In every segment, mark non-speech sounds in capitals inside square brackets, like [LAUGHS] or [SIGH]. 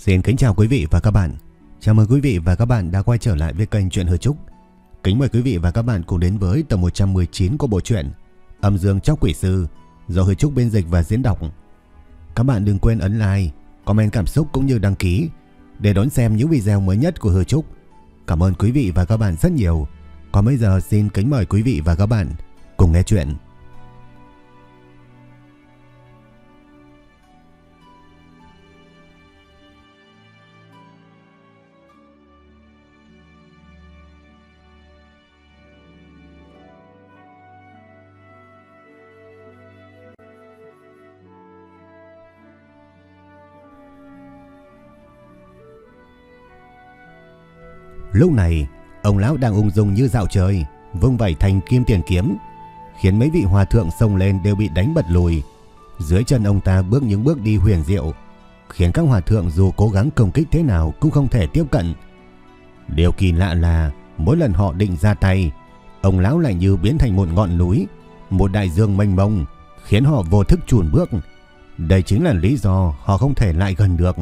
Xin kính chào quý vị và các bạn. Chào mừng quý vị và các bạn đã quay trở lại với kênh Truyện Hư Trúc. Kính mời quý vị và các bạn cùng đến với tập 119 của bộ truyện Âm Dương Chóc Quỷ Sư do Hư Trúc biên dịch và diễn đọc. Các bạn đừng quên ấn like, comment cảm xúc cũng như đăng ký để đón xem những video mới nhất của Hư Trúc. Cảm ơn quý vị và các bạn rất nhiều. Còn bây giờ xin kính mời quý vị và các bạn cùng nghe chuyện. Lúc này, ông lão đang ung dung như dạo trời, vung vẩy thành kim tiền kiếm, khiến mấy vị hòa thượng xông lên đều bị đánh bật lùi. Dưới chân ông ta bước những bước đi huyền diệu, khiến các hòa thượng dù cố gắng công kích thế nào cũng không thể tiếp cận. Điều kỳ lạ là mỗi lần họ định ra tay, ông lão lại như biến thành một ngọn núi, một đại dương mênh mông, khiến họ vô thức chùn bước. Đây chính là lý do họ không thể lại gần được.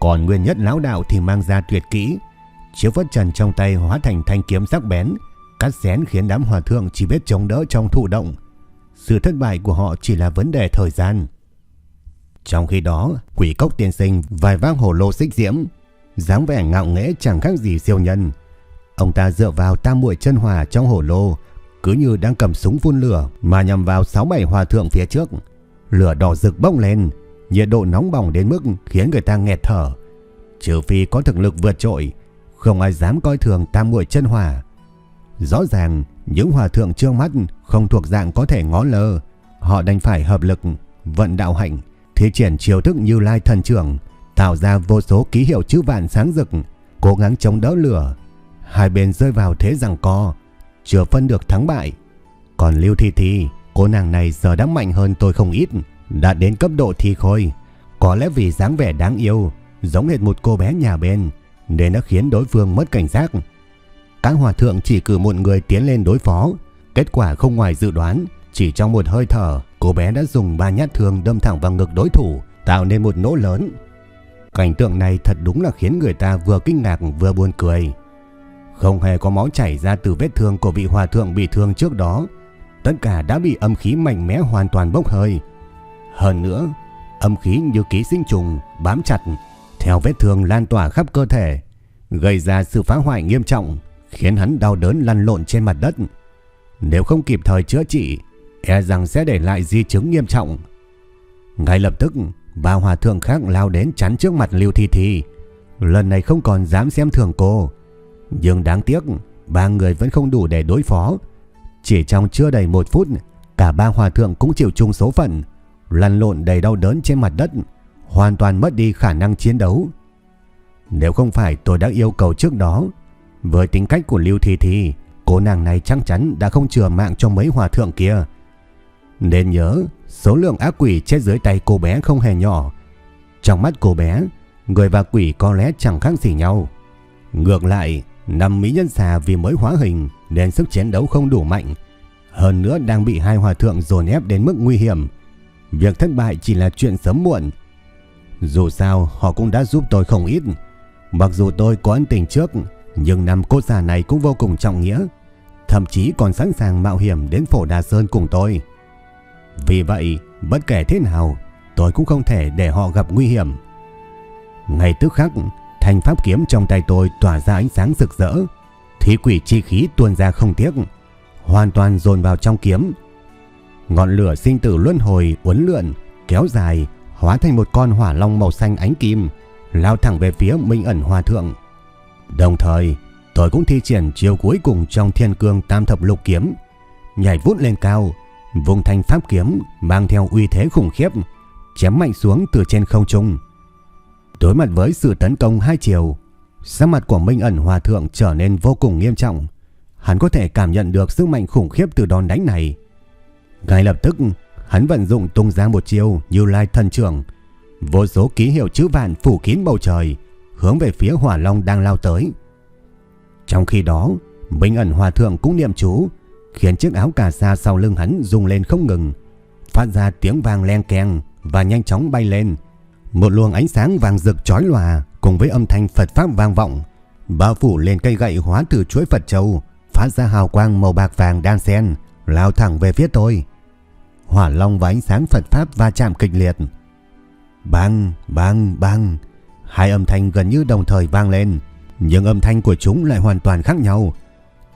Còn nguyên nhất lão đạo thì mang ra tuyệt kỹ, chiếu phất trần trong tay hóa thành thanh kiếm sắc bén, cắt xén khiến đám hòa thượng chỉ biết chống đỡ trong thụ động. Sự thất bại của họ chỉ là vấn đề thời gian. Trong khi đó, quỷ cốc tiên sinh vài vác hồ lô xích diễm, dáng vẻ ngạo nghễ chẳng khác gì siêu nhân. Ông ta dựa vào tam muội chân hòa trong hồ lô, cứ như đang cầm súng phun lửa mà nhằm vào 6-7 hòa thượng phía trước. Lửa đỏ rực bốc lên, nhiệt độ nóng bỏng đến mức khiến người ta nghẹt thở. Trừ phi có thực lực vượt trội, không ai dám coi thường tam muội chân hỏa. Rõ ràng, những hòa thượng trương mắt không thuộc dạng có thể ngó lơ, họ đành phải hợp lực, vận đạo hạnh, thi triển chiêu thức như lai thần trưởng, tạo ra vô số ký hiệu chữ vạn sáng rực, cố gắng chống đỡ lửa. Hai bên rơi vào thế rằng co, chưa phân được thắng bại. Còn Lưu Thi Thi, cô nàng này giờ đã mạnh hơn tôi không ít, đã đến cấp độ thi khôi. Có lẽ vì dáng vẻ đáng yêu, giống hệt một cô bé nhà bên, nên đã khiến đối phương mất cảnh giác. Các hòa thượng chỉ cử một người tiến lên đối phó, kết quả không ngoài dự đoán, chỉ trong một hơi thở, cô bé đã dùng ba nhát thương đâm thẳng vào ngực đối thủ, tạo nên một nỗ lớn. Cảnh tượng này thật đúng là khiến người ta vừa kinh ngạc vừa buồn cười. Không hề có máu chảy ra từ vết thương của vị hòa thượng bị thương trước đó, tất cả đã bị âm khí mạnh mẽ hoàn toàn bốc hơi. Hơn nữa, âm khí như ký sinh trùng bám chặt theo vết thương lan tỏa khắp cơ thể, gây ra sự phá hoại nghiêm trọng, khiến hắn đau đớn lăn lộn trên mặt đất. Nếu không kịp thời chữa trị, e rằng sẽ để lại di chứng nghiêm trọng. Ngay lập tức, ba hòa thượng khác lao đến chắn trước mặt Lưu Thi Thi. Lần này không còn dám xem thường cô. Nhưng đáng tiếc, ba người vẫn không đủ để đối phó. Chỉ trong chưa đầy một phút, cả ba hòa thượng cũng chịu chung số phận, lăn lộn đầy đau đớn trên mặt đất, hoàn toàn mất đi khả năng chiến đấu. Nếu không phải tôi đã yêu cầu trước đó, với tính cách của Lưu Thi Thi, cô nàng này chắc chắn đã không chừa mạng cho mấy hòa thượng kia. Nên nhớ, số lượng ác quỷ chết dưới tay cô bé không hề nhỏ. Trong mắt cô bé, người và quỷ có lẽ chẳng khác gì nhau. Ngược lại, năm mỹ nhân xà vì mới hóa hình nên sức chiến đấu không đủ mạnh. Hơn nữa đang bị hai hòa thượng dồn ép đến mức nguy hiểm. Việc thất bại chỉ là chuyện sớm muộn. Dù sao họ cũng đã giúp tôi không ít. Mặc dù tôi có ân tình trước, nhưng năm cô già này cũng vô cùng trọng nghĩa. Thậm chí còn sẵn sàng mạo hiểm đến phổ Đà Sơn cùng tôi. Vì vậy, bất kể thế nào, tôi cũng không thể để họ gặp nguy hiểm. Ngay tức khắc, thanh pháp kiếm trong tay tôi tỏa ra ánh sáng rực rỡ. Thí quỷ chi khí tuôn ra không tiếc, hoàn toàn dồn vào trong kiếm. Ngọn lửa sinh tử luân hồi uốn lượn, kéo dài, hóa thành một con hỏa long màu xanh ánh kim, lao thẳng về phía Minh ẩn hòa thượng. Đồng thời, tôi cũng thi triển chiêu cuối cùng trong thiên cương tam thập lục kiếm, nhảy vút lên cao, vùng thanh pháp kiếm mang theo uy thế khủng khiếp, chém mạnh xuống từ trên không trung. Đối mặt với sự tấn công hai chiều, sắc mặt của Minh ẩn hòa thượng trở nên vô cùng nghiêm trọng. Hắn có thể cảm nhận được sức mạnh khủng khiếp từ đòn đánh này. Ngay lập tức, hắn vận dụng tung ra một chiêu như lai thần trưởng, vô số ký hiệu chữ vạn phủ kín bầu trời, hướng về phía hỏa long đang lao tới. Trong khi đó, Minh ẩn hòa thượng cũng niệm chú, khiến chiếc áo cà sa sau lưng hắn rung lên không ngừng, phát ra tiếng vang len keng và nhanh chóng bay lên. Một luồng ánh sáng vàng rực chói lòa cùng với âm thanh Phật Pháp vang vọng, bao phủ lên cây gậy hóa từ chuỗi Phật châu, phát ra hào quang màu bạc vàng đan xen, lao thẳng về phía tôi. Hỏa long và ánh sáng Phật Pháp va chạm kịch liệt. Bang, bang, bang, hai âm thanh gần như đồng thời vang lên, nhưng âm thanh của chúng lại hoàn toàn khác nhau.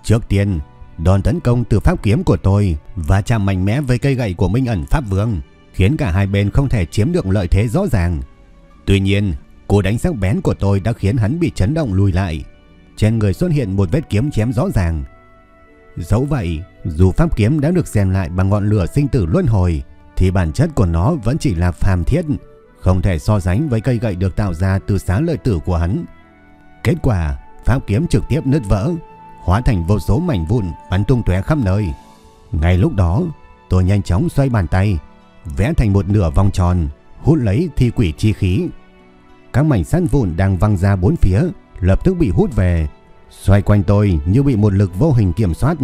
Trước tiên, đòn tấn công từ pháp kiếm của tôi và chạm mạnh mẽ với cây gậy của Minh ẩn Pháp Vương, khiến cả hai bên không thể chiếm được lợi thế rõ ràng. Tuy nhiên, cú đánh sắc bén của tôi đã khiến hắn bị chấn động lùi lại. Trên người xuất hiện một vết kiếm chém rõ ràng. Dẫu vậy, dù pháp kiếm đã được rèn lại bằng ngọn lửa sinh tử luân hồi, thì bản chất của nó vẫn chỉ là phàm thiết, không thể so sánh với cây gậy được tạo ra từ xá lợi tử của hắn. Kết quả, pháp kiếm trực tiếp nứt vỡ, hóa thành vô số mảnh vụn bắn tung tóe khắp nơi. Ngay lúc đó, tôi nhanh chóng xoay bàn tay, vẽ thành một nửa vòng tròn, hút lấy thi quỷ chi khí. Các mảnh sắt vụn đang văng ra bốn phía, lập tức bị hút về, xoay quanh tôi như bị một lực vô hình kiểm soát.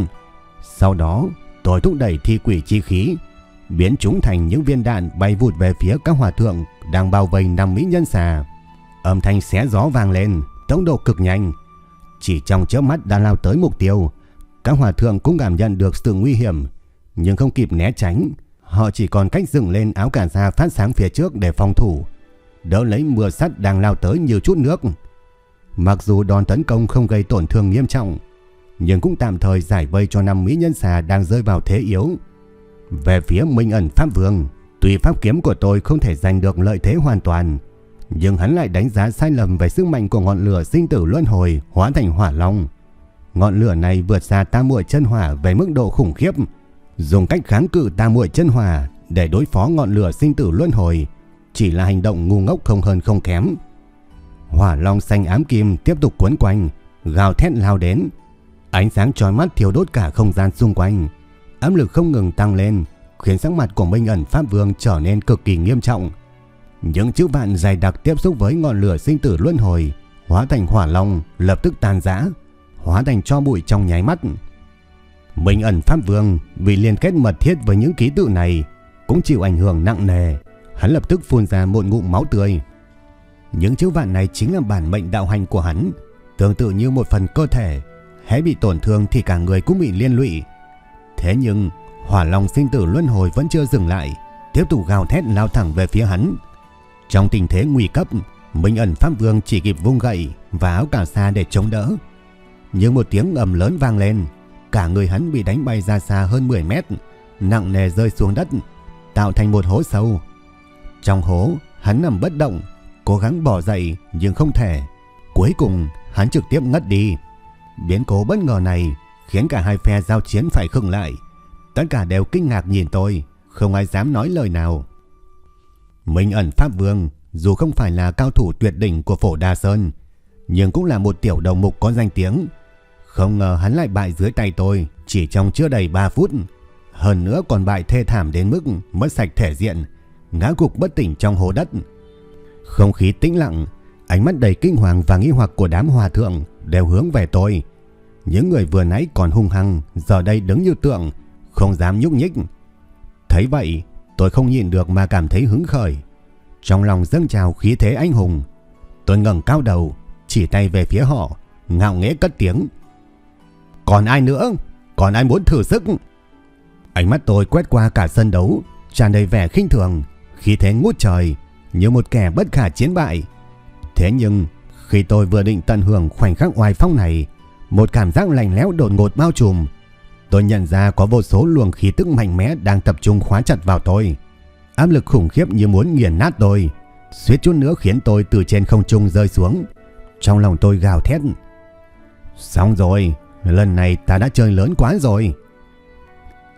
Sau đó, tôi thúc đẩy thi quỷ chi khí, biến chúng thành những viên đạn bay vụt về phía các hòa thượng đang bao vây năm mỹ nhân xà. Âm thanh xé gió vang lên, tốc độ cực nhanh. Chỉ trong chớp mắt đã lao tới mục tiêu. Các hòa thượng cũng cảm nhận được sự nguy hiểm, nhưng không kịp né tránh. Họ chỉ còn cách dựng lên áo cà sa phát sáng phía trước để phòng thủ, đỡ lấy mưa sắt đang lao tới nhiều chút nước. Mặc dù đòn tấn công không gây tổn thương nghiêm trọng, nhưng cũng tạm thời giải vây cho năm mỹ nhân xà đang rơi vào thế yếu. Về phía Minh ẩn Pháp Vương, tuy pháp kiếm của tôi không thể giành được lợi thế hoàn toàn, nhưng hắn lại đánh giá sai lầm về sức mạnh của ngọn lửa sinh tử luân hồi hóa thành hỏa long. Ngọn lửa này vượt xa tam muội chân hỏa về mức độ khủng khiếp, dùng cách kháng cự tam muội chân hỏa để đối phó ngọn lửa sinh tử luân hồi, chỉ là hành động ngu ngốc không hơn không kém. Hỏa long xanh ám kim tiếp tục cuốn quanh, gào thét lao đến. Ánh sáng chói mắt thiêu đốt cả không gian xung quanh. Áp lực không ngừng tăng lên, khiến sắc mặt của Minh ẩn Pháp Vương trở nên cực kỳ nghiêm trọng. Những chữ vạn dày đặc tiếp xúc với ngọn lửa sinh tử luân hồi, hóa thành hỏa long, lập tức tan rã, hóa thành cho bụi trong nháy mắt. Minh ẩn Pháp Vương vì liên kết mật thiết với những ký tự này, cũng chịu ảnh hưởng nặng nề. Hắn lập tức phun ra một ngụm máu tươi. Những chữ vạn này chính là bản mệnh đạo hành của hắn, tương tự như một phần cơ thể, hễ bị tổn thương thì cả người cũng bị liên lụy. Thế nhưng, hỏa long sinh tử luân hồi vẫn chưa dừng lại, tiếp tục gào thét lao thẳng về phía hắn. Trong tình thế nguy cấp, Minh ẩn Pháp Vương chỉ kịp vung gậy và áo cả xa để chống đỡ. Nhưng một tiếng ầm lớn vang lên, cả người hắn bị đánh bay ra xa hơn 10 mét, nặng nề rơi xuống đất, tạo thành một hố sâu. Trong hố, hắn nằm bất động, cố gắng bỏ dậy nhưng không thể. Cuối cùng, hắn trực tiếp ngất đi. Biến cố bất ngờ này khiến cả hai phe giao chiến phải khựng lại. Tất cả đều kinh ngạc nhìn tôi, không ai dám nói lời nào. Minh ẩn Pháp Vương dù không phải là cao thủ tuyệt đỉnh của phổ Đa Sơn, nhưng cũng là một tiểu đồng mục có danh tiếng. Không ngờ hắn lại bại dưới tay tôi chỉ trong chưa đầy 3 phút. Hơn nữa còn bại thê thảm đến mức mất sạch thể diện, ngã gục bất tỉnh trong hố đất. Không khí tĩnh lặng, ánh mắt đầy kinh hoàng và nghi hoặc của đám hòa thượng đều hướng về tôi. Những người vừa nãy còn hung hăng, giờ đây đứng như tượng, không dám nhúc nhích. Thấy vậy, tôi không nhìn được mà cảm thấy hứng khởi. Trong lòng dâng trào khí thế anh hùng. Tôi ngẩng cao đầu, chỉ tay về phía họ, ngạo nghễ cất tiếng. Còn ai nữa? Còn ai muốn thử sức? Ánh mắt tôi quét qua cả sân đấu, tràn đầy vẻ khinh thường, khí thế ngút trời, như một kẻ bất khả chiến bại. Thế nhưng, khi tôi vừa định tận hưởng khoảnh khắc oai phong này, một cảm giác lạnh lẽo đột ngột bao trùm. Tôi nhận ra có vô số luồng khí tức mạnh mẽ đang tập trung khóa chặt vào tôi. Áp lực khủng khiếp như muốn nghiền nát tôi, suýt chút nữa khiến tôi từ trên không trung rơi xuống. Trong lòng tôi gào thét. Xong rồi, lần này ta đã chơi lớn quá rồi.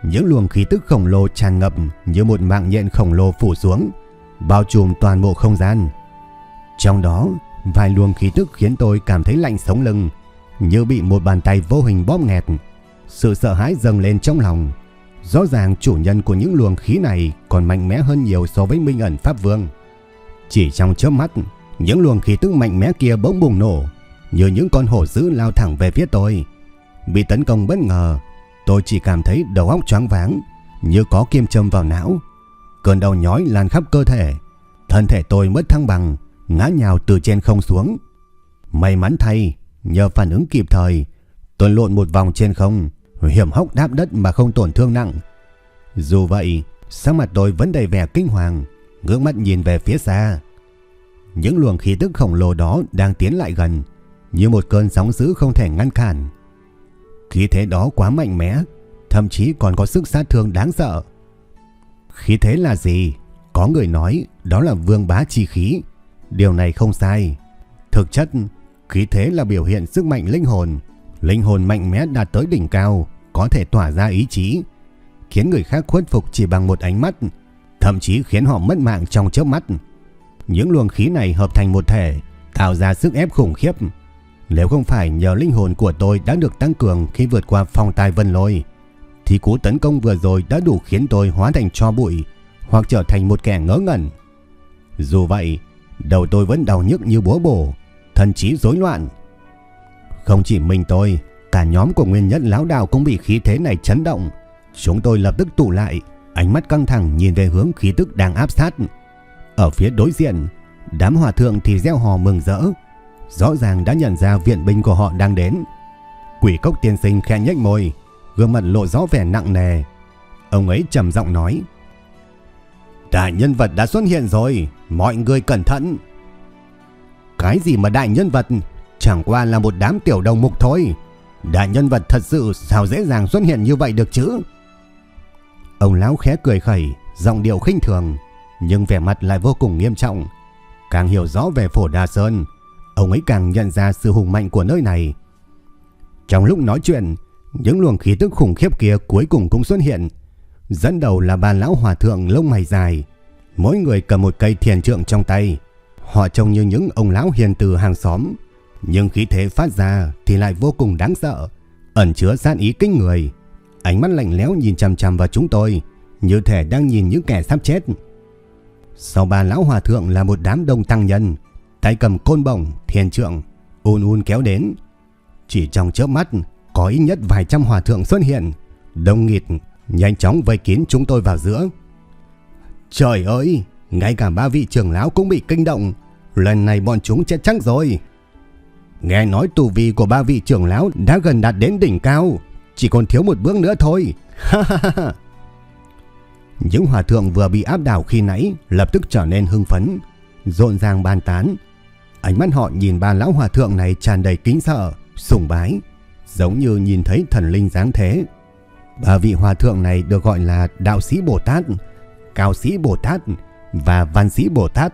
Những luồng khí tức khổng lồ tràn ngập như một mạng nhện khổng lồ phủ xuống, bao trùm toàn bộ không gian. Trong đó, vài luồng khí tức khiến tôi cảm thấy lạnh sống lưng, như bị một bàn tay vô hình bóp nghẹt. Sự sợ hãi dâng lên trong lòng. Rõ ràng chủ nhân của những luồng khí này còn mạnh mẽ hơn nhiều so với Minh ẩn Pháp Vương. Chỉ trong chớp mắt, những luồng khí tức mạnh mẽ kia bỗng bùng nổ, như những con hổ dữ lao thẳng về phía tôi. Bị tấn công bất ngờ, tôi chỉ cảm thấy đầu óc choáng váng, như có kim châm vào não. Cơn đau nhói lan khắp cơ thể. thân thể tôi mất thăng bằng, ngã nhào từ trên không xuống. May mắn thay, nhờ phản ứng kịp thời, tôi lộn một vòng trên không, hiểm hóc đáp đất mà không tổn thương nặng. Dù vậy, sắc mặt tôi vẫn đầy vẻ kinh hoàng, ngước mắt nhìn về phía xa. Những luồng khí tức khổng lồ đó đang tiến lại gần, như một cơn sóng dữ không thể ngăn cản. Khí thế đó quá mạnh mẽ, thậm chí còn có sức sát thương đáng sợ. Khí thế là gì? Có người nói đó là vương bá chi khí. Điều này không sai. Thực chất, khí thế là biểu hiện sức mạnh linh hồn. Linh hồn mạnh mẽ đạt tới đỉnh cao, có thể tỏa ra ý chí, khiến người khác khuất phục chỉ bằng một ánh mắt, thậm chí khiến họ mất mạng trong chớp mắt. Những luồng khí này hợp thành một thể, tạo ra sức ép khủng khiếp. Nếu không phải nhờ linh hồn của tôi đã được tăng cường khi vượt qua phong tai vân lôi, thì cú tấn công vừa rồi đã đủ khiến tôi hóa thành cho bụi hoặc trở thành một kẻ ngớ ngẩn. Dù vậy, đầu tôi vẫn đau nhức như búa bổ, thần trí rối loạn. Không chỉ mình tôi, cả nhóm của nguyên Nhân lão đạo cũng bị khí thế này chấn động. Chúng tôi lập tức tụ lại, ánh mắt căng thẳng nhìn về hướng khí tức đang áp sát. Ở phía đối diện, đám hòa thượng thì reo hò mừng rỡ. Rõ ràng đã nhận ra viện binh của họ đang đến. Quỷ cốc tiên sinh khen nhếch môi, gương mặt lộ rõ vẻ nặng nề. Ông ấy trầm giọng nói: "Đại nhân vật đã xuất hiện rồi, mọi người cẩn thận." Cái gì mà đại nhân vật, chẳng qua là một đám tiểu đồng mục thôi. Đại nhân vật thật sự sao dễ dàng xuất hiện như vậy được chứ? Ông lão khẽ cười khẩy, giọng điệu khinh thường, nhưng vẻ mặt lại vô cùng nghiêm trọng. Càng hiểu rõ về phổ Đà Sơn, ông ấy càng nhận ra sự hùng mạnh của nơi này. Trong lúc nói chuyện, những luồng khí tức khủng khiếp kia cuối cùng cũng xuất hiện. Dẫn đầu là ba lão hòa thượng lông mày dài, mỗi người cầm một cây thiền trượng trong tay. Họ trông như những ông lão hiền từ hàng xóm, nhưng khí thế phát ra thì lại vô cùng đáng sợ, ẩn chứa sát ý kinh người. Ánh mắt lạnh lẽo nhìn chằm chằm vào chúng tôi, như thể đang nhìn những kẻ sắp chết. Sau ba lão hòa thượng là một đám đông tăng nhân, tay cầm côn bổng, thiền trượng, ùn ùn kéo đến. Chỉ trong chớp mắt, có ít nhất vài trăm hòa thượng xuất hiện, đông nghịt, nhanh chóng vây kín chúng tôi vào giữa. Trời ơi, ngay cả ba vị trưởng lão cũng bị kinh động, lần này bọn chúng chết chắc rồi. Nghe nói tù vi của ba vị trưởng lão đã gần đạt đến đỉnh cao, chỉ còn thiếu một bước nữa thôi. Ha ha ha. Những hòa thượng vừa bị áp đảo khi nãy lập tức trở nên hưng phấn, rộn ràng bàn tán. Ánh mắt họ nhìn ba lão hòa thượng này tràn đầy kính sợ, sùng bái, giống như nhìn thấy thần linh dáng thế. Ba vị hòa thượng này được gọi là đạo sĩ Bồ Tát, cao sĩ Bồ Tát và văn sĩ Bồ Tát.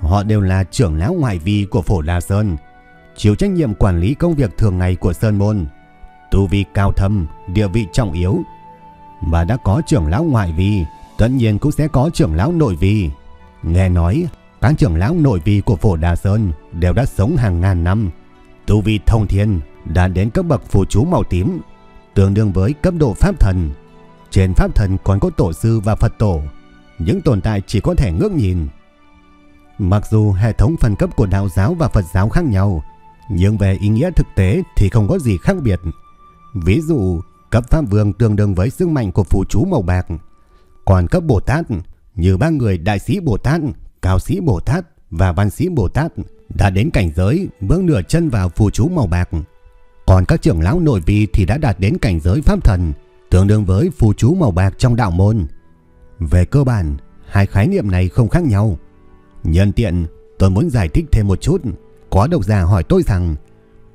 Họ đều là trưởng lão ngoại vi của Phổ Đà Sơn, chịu trách nhiệm quản lý công việc thường ngày của Sơn Môn. Tu vi cao thâm, địa vị trọng yếu. Và đã có trưởng lão ngoại vi, tất nhiên cũng sẽ có trưởng lão nội vi. Nghe nói, các trưởng lão nội vi của Phổ Đà Sơn đều đã sống hàng ngàn năm. Tu vi thông thiên đã đến cấp bậc phù chú màu tím, tương đương với cấp độ pháp thần. Trên pháp thần còn có tổ sư và Phật tổ, những tồn tại chỉ có thể ngước nhìn. Mặc dù hệ thống phân cấp của đạo giáo và Phật giáo khác nhau, nhưng về ý nghĩa thực tế thì không có gì khác biệt. Ví dụ, cấp Pháp Vương tương đương với sức mạnh của phù chú màu bạc. Còn cấp Bồ Tát, như ba người đại sĩ Bồ Tát, cao sĩ Bồ Tát và văn sĩ Bồ Tát đã đến cảnh giới bước nửa chân vào phù chú màu bạc. Còn các trưởng lão nội vi thì đã đạt đến cảnh giới Pháp Thần, tương đương với phù chú màu bạc trong đạo môn. Về cơ bản, hai khái niệm này không khác nhau. Nhân tiện, tôi muốn giải thích thêm một chút. Có độc giả hỏi tôi rằng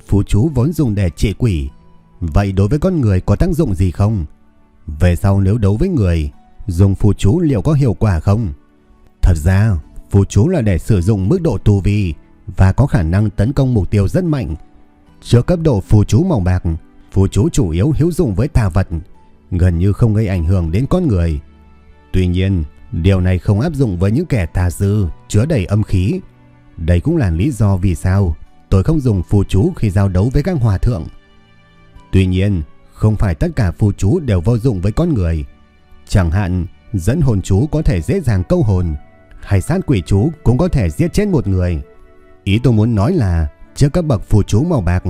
phù chú vốn dùng để trị quỷ, vậy đối với con người có tác dụng gì không? Về sau nếu đấu với người, dùng phù chú liệu có hiệu quả không? Thật ra, phù chú là để sử dụng mức độ tu vi và có khả năng tấn công mục tiêu rất mạnh. Trước cấp độ phù chú màu bạc, phù chú chủ yếu hữu dụng với tà vật, gần như không gây ảnh hưởng đến con người. Tuy nhiên, điều này không áp dụng với những kẻ tà sư chứa đầy âm khí đây cũng là lý do vì sao tôi không dùng phù chú khi giao đấu với các hòa thượng. Tuy nhiên, không phải tất cả phù chú đều vô dụng với con người. Chẳng hạn, dẫn hồn chú có thể dễ dàng câu hồn, hay sát quỷ chú cũng có thể giết chết một người. Ý tôi muốn nói là, trước các bậc phù chú màu bạc,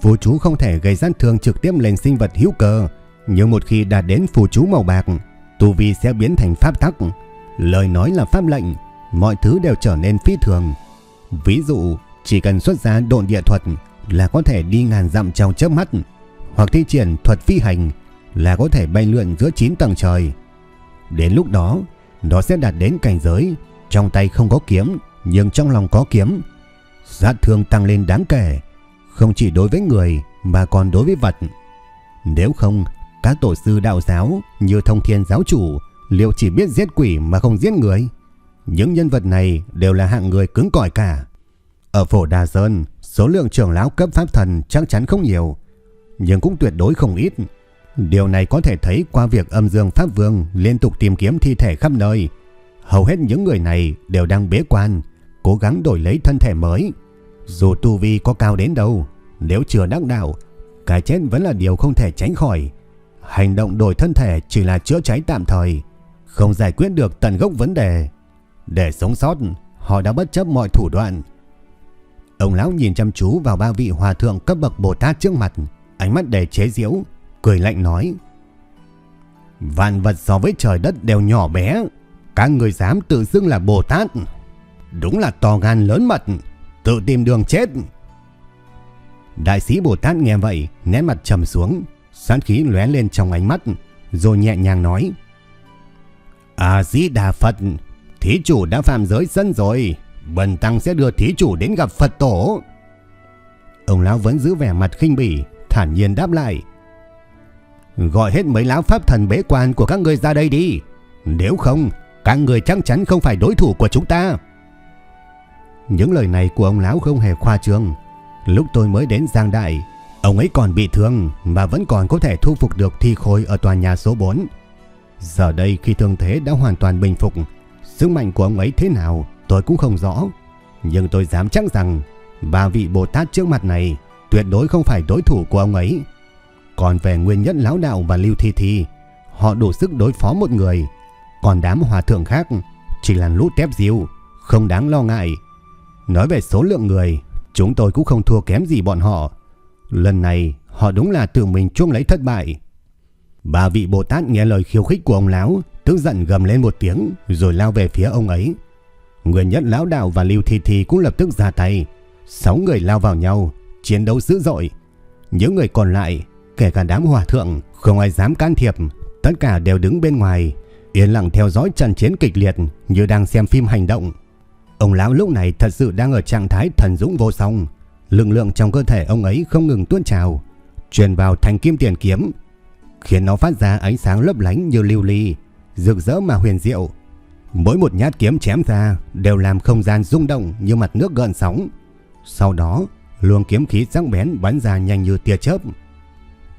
phù chú không thể gây sát thương trực tiếp lên sinh vật hữu cơ, nhưng một khi đạt đến phù chú màu bạc, tu vi sẽ biến thành pháp tắc. Lời nói là pháp lệnh, mọi thứ đều trở nên phi thường. Ví dụ, chỉ cần xuất ra độn địa thuật là có thể đi ngàn dặm trong chớp mắt, hoặc thi triển thuật phi hành là có thể bay lượn giữa 9 tầng trời. Đến lúc đó, nó sẽ đạt đến cảnh giới trong tay không có kiếm nhưng trong lòng có kiếm. Sát thương tăng lên đáng kể, không chỉ đối với người mà còn đối với vật. Nếu không, các tổ sư đạo giáo như thông thiên giáo chủ liệu chỉ biết giết quỷ mà không giết người? Những nhân vật này đều là hạng người cứng cỏi cả. Ở phổ Đà Sơn, số lượng trưởng lão cấp pháp thần chắc chắn không nhiều, nhưng cũng tuyệt đối không ít. Điều này có thể thấy qua việc âm dương Pháp Vương liên tục tìm kiếm thi thể khắp nơi. Hầu hết những người này đều đang bế quan, cố gắng đổi lấy thân thể mới. Dù tu vi có cao đến đâu, nếu chưa đắc đạo, cái chết vẫn là điều không thể tránh khỏi. Hành động đổi thân thể chỉ là chữa cháy tạm thời, không giải quyết được tận gốc vấn đề. Để sống sót, họ đã bất chấp mọi thủ đoạn. Ông lão nhìn chăm chú vào ba vị hòa thượng cấp bậc Bồ Tát trước mặt, ánh mắt đầy chế giễu, cười lạnh nói: "Vạn vật so với trời đất đều nhỏ bé, các người dám tự xưng là Bồ Tát, đúng là to gan lớn mật, tự tìm đường chết." Đại sĩ Bồ Tát nghe vậy, nét mặt trầm xuống, sát khí lóe lên trong ánh mắt, rồi nhẹ nhàng nói: "A Di Đà Phật, thí chủ đã phạm giới sân rồi, bần tăng sẽ đưa thí chủ đến gặp Phật tổ." Ông lão vẫn giữ vẻ mặt khinh bỉ, thản nhiên đáp lại: "Gọi hết mấy lão pháp thần bế quan của các người ra đây đi, nếu không, các người chắc chắn không phải đối thủ của chúng ta." Những lời này của ông lão không hề khoa trương. Lúc tôi mới đến Giang Đại, ông ấy còn bị thương mà vẫn còn có thể thu phục được thi khôi ở tòa nhà số 4. Giờ đây khi thương thế đã hoàn toàn bình phục, sức mạnh của ông ấy thế nào tôi cũng không rõ. Nhưng tôi dám chắc rằng ba vị Bồ Tát trước mặt này tuyệt đối không phải đối thủ của ông ấy. Còn về nguyên nhân lão đạo và lưu thi thi, họ đủ sức đối phó một người. Còn đám hòa thượng khác chỉ là lũ tép diêu, không đáng lo ngại. Nói về số lượng người, chúng tôi cũng không thua kém gì bọn họ. Lần này họ đúng là tự mình chuông lấy thất bại. bà vị Bồ Tát nghe lời khiêu khích của ông lão, tức giận gầm lên một tiếng rồi lao về phía ông ấy. Nguyên nhất lão đạo và Lưu Thi Thi cũng lập tức ra tay. Sáu người lao vào nhau, chiến đấu dữ dội. Những người còn lại, kể cả đám hòa thượng, không ai dám can thiệp, tất cả đều đứng bên ngoài, yên lặng theo dõi trận chiến kịch liệt như đang xem phim hành động. Ông lão lúc này thật sự đang ở trạng thái thần dũng vô song, lực lượng trong cơ thể ông ấy không ngừng tuôn trào, truyền vào thành kim tiền kiếm, khiến nó phát ra ánh sáng lấp lánh như lưu ly, rực rỡ mà huyền diệu. Mỗi một nhát kiếm chém ra đều làm không gian rung động như mặt nước gợn sóng. Sau đó, luồng kiếm khí sắc bén bắn ra nhanh như tia chớp.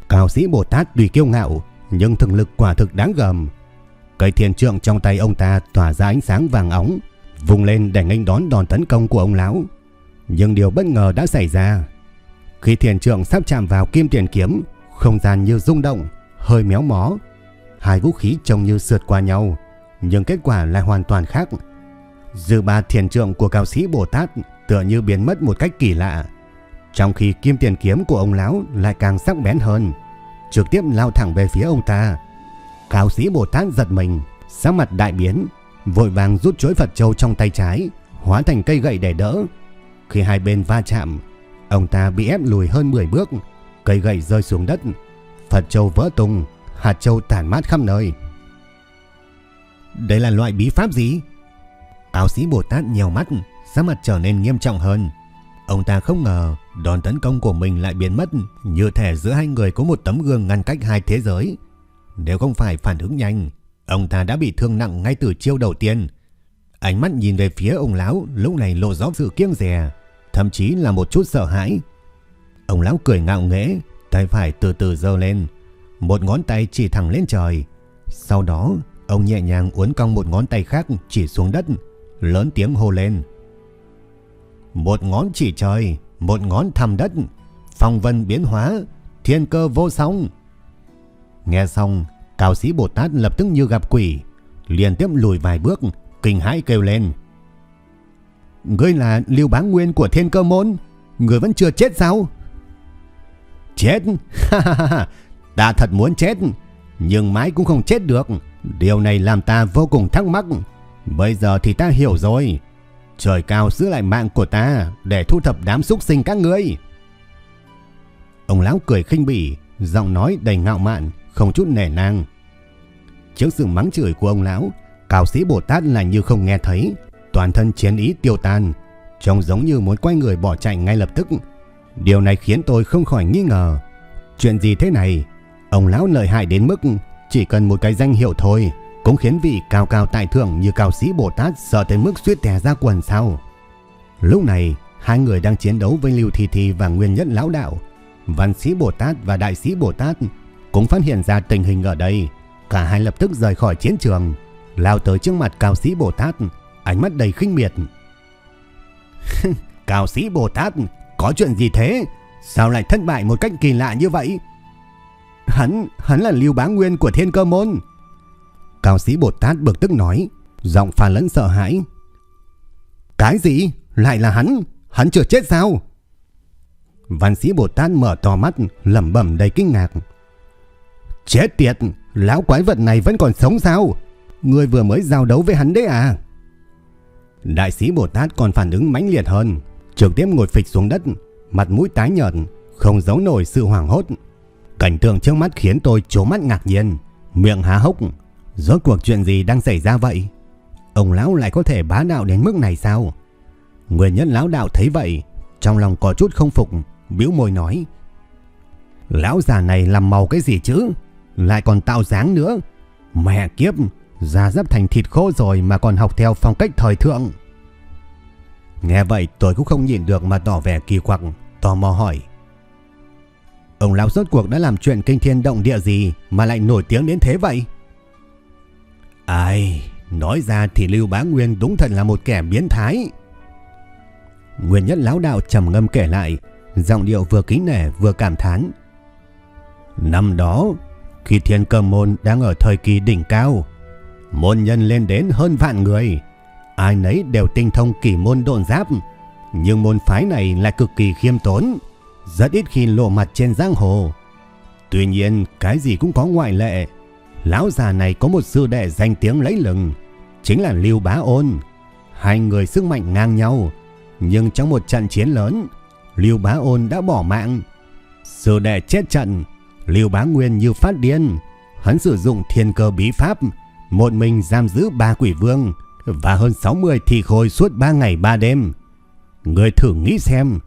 Cao sĩ Bồ Tát tuy kiêu ngạo, nhưng thực lực quả thực đáng gờm. Cây thiền trượng trong tay ông ta tỏa ra ánh sáng vàng óng, vùng lên để nghênh đón đòn tấn công của ông lão. Nhưng điều bất ngờ đã xảy ra. Khi thiền trượng sắp chạm vào kim tiền kiếm, không gian như rung động, hơi méo mó. Hai vũ khí trông như sượt qua nhau, nhưng kết quả lại hoàn toàn khác. Dư ba thiền trượng của cao sĩ Bồ Tát tựa như biến mất một cách kỳ lạ. Trong khi kim tiền kiếm của ông lão lại càng sắc bén hơn, trực tiếp lao thẳng về phía ông ta. Cao sĩ Bồ Tát giật mình, sắc mặt đại biến, vội vàng rút chuỗi Phật Châu trong tay trái, hóa thành cây gậy để đỡ. Khi hai bên va chạm, ông ta bị ép lùi hơn 10 bước, cây gậy rơi xuống đất, Phật Châu vỡ tung, hạt châu tản mát khắp nơi. Đây là loại bí pháp gì? Áo sĩ Bồ Tát nhiều mắt, sắc mặt trở nên nghiêm trọng hơn. Ông ta không ngờ đòn tấn công của mình lại biến mất như thể giữa hai người có một tấm gương ngăn cách hai thế giới. Nếu không phải phản ứng nhanh, ông ta đã bị thương nặng ngay từ chiêu đầu tiên. Ánh mắt nhìn về phía ông lão lúc này lộ rõ sự kiêng dè, thậm chí là một chút sợ hãi. Ông lão cười ngạo nghễ, tay phải từ từ giơ lên, một ngón tay chỉ thẳng lên trời. Sau đó, ông nhẹ nhàng uốn cong một ngón tay khác chỉ xuống đất, lớn tiếng hô lên. Một ngón chỉ trời, một ngón thăm đất, phong vân biến hóa, thiên cơ vô song. Nghe xong, cao sĩ Bồ Tát lập tức như gặp quỷ, liên tiếp lùi vài bước, kinh hãi kêu lên. Ngươi là Lưu Bá Nguyên của Thiên Cơ Môn, ngươi vẫn chưa chết sao? Chết? ta thật muốn chết, nhưng mãi cũng không chết được. Điều này làm ta vô cùng thắc mắc. Bây giờ thì ta hiểu rồi. Trời cao giữ lại mạng của ta để thu thập đám súc sinh các ngươi. Ông lão cười khinh bỉ, giọng nói đầy ngạo mạn, không chút nể nang. Trước sự mắng chửi của ông lão, cao sĩ Bồ Tát là như không nghe thấy, toàn thân chiến ý tiêu tan, trông giống như muốn quay người bỏ chạy ngay lập tức. Điều này khiến tôi không khỏi nghi ngờ. Chuyện gì thế này? Ông lão lợi hại đến mức chỉ cần một cái danh hiệu thôi cũng khiến vị cao cao tại thượng như cao sĩ Bồ Tát sợ tới mức suýt tè ra quần sau. Lúc này, hai người đang chiến đấu với Lưu Thi Thi và Nguyên Nhất Lão Đạo. Văn sĩ Bồ Tát và Đại sĩ Bồ Tát cũng phát hiện ra tình hình ở đây. Cả hai lập tức rời khỏi chiến trường, lao tới trước mặt cao sĩ Bồ Tát, ánh mắt đầy khinh miệt. [LAUGHS] cao sĩ Bồ Tát, có chuyện gì thế? Sao lại thất bại một cách kỳ lạ như vậy? Hắn, hắn là Lưu Bá Nguyên của Thiên Cơ Môn. Cao sĩ Bồ Tát bực tức nói, giọng pha lẫn sợ hãi. Cái gì? Lại là hắn? Hắn chưa chết sao? Văn sĩ Bồ Tát mở to mắt, lẩm bẩm đầy kinh ngạc. Chết tiệt, lão quái vật này vẫn còn sống sao? Ngươi vừa mới giao đấu với hắn đấy à? Đại sĩ Bồ Tát còn phản ứng mãnh liệt hơn, trực tiếp ngồi phịch xuống đất, mặt mũi tái nhợt, không giấu nổi sự hoảng hốt. Cảnh tượng trước mắt khiến tôi trố mắt ngạc nhiên, miệng há hốc. Rốt cuộc chuyện gì đang xảy ra vậy? Ông lão lại có thể bá đạo đến mức này sao? Nguyên nhân lão đạo thấy vậy, trong lòng có chút không phục, bĩu môi nói: "Lão già này làm màu cái gì chứ? Lại còn tạo dáng nữa. Mẹ kiếp, da dấp thành thịt khô rồi mà còn học theo phong cách thời thượng." Nghe vậy tôi cũng không nhìn được mà tỏ vẻ kỳ quặc, tò mò hỏi: Ông lão rốt cuộc đã làm chuyện kinh thiên động địa gì mà lại nổi tiếng đến thế vậy? Ai, nói ra thì Lưu Bá Nguyên đúng thật là một kẻ biến thái. Nguyên nhất lão đạo trầm ngâm kể lại, giọng điệu vừa kính nể vừa cảm thán. Năm đó, khi thiên cơ môn đang ở thời kỳ đỉnh cao, môn nhân lên đến hơn vạn người, ai nấy đều tinh thông kỳ môn độn giáp, nhưng môn phái này lại cực kỳ khiêm tốn, rất ít khi lộ mặt trên giang hồ. Tuy nhiên, cái gì cũng có ngoại lệ. Lão già này có một sư đệ danh tiếng lấy lừng, chính là Lưu Bá Ôn. Hai người sức mạnh ngang nhau, nhưng trong một trận chiến lớn, Lưu Bá Ôn đã bỏ mạng. Sư đệ chết trận, Lưu Bá Nguyên như phát điên, hắn sử dụng thiên cơ bí pháp, một mình giam giữ ba quỷ vương và hơn 60 thi khôi suốt 3 ngày 3 đêm. Người thử nghĩ xem,